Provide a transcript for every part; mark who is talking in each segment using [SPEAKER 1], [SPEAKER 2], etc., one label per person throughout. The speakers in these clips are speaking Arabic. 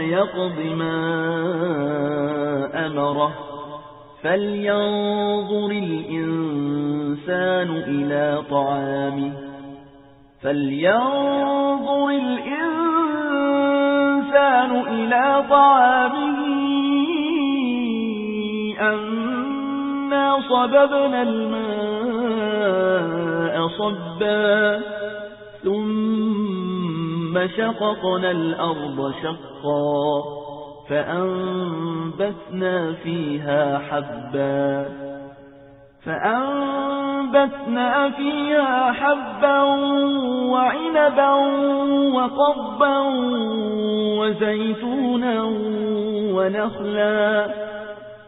[SPEAKER 1] يقض ما أمره. فلينظر الإنسان إلى طعامه. فلينظر الإنسان إلى طعامه. أنا صببنا الماء صبا ثم شققنا الأرض شقا فأنبتنا فيها حبا فأنبتنا فيها حبا وعنبا وقضبا وزيتونا ونخلا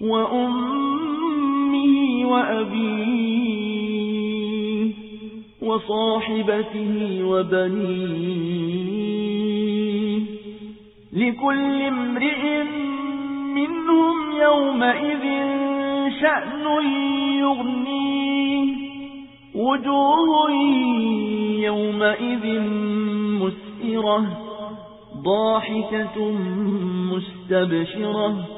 [SPEAKER 1] وأمه وأبيه وصاحبته وبنيه لكل امرئ منهم يومئذ شأن يغنيه وجوه يومئذ مسئرة ضاحكة مستبشرة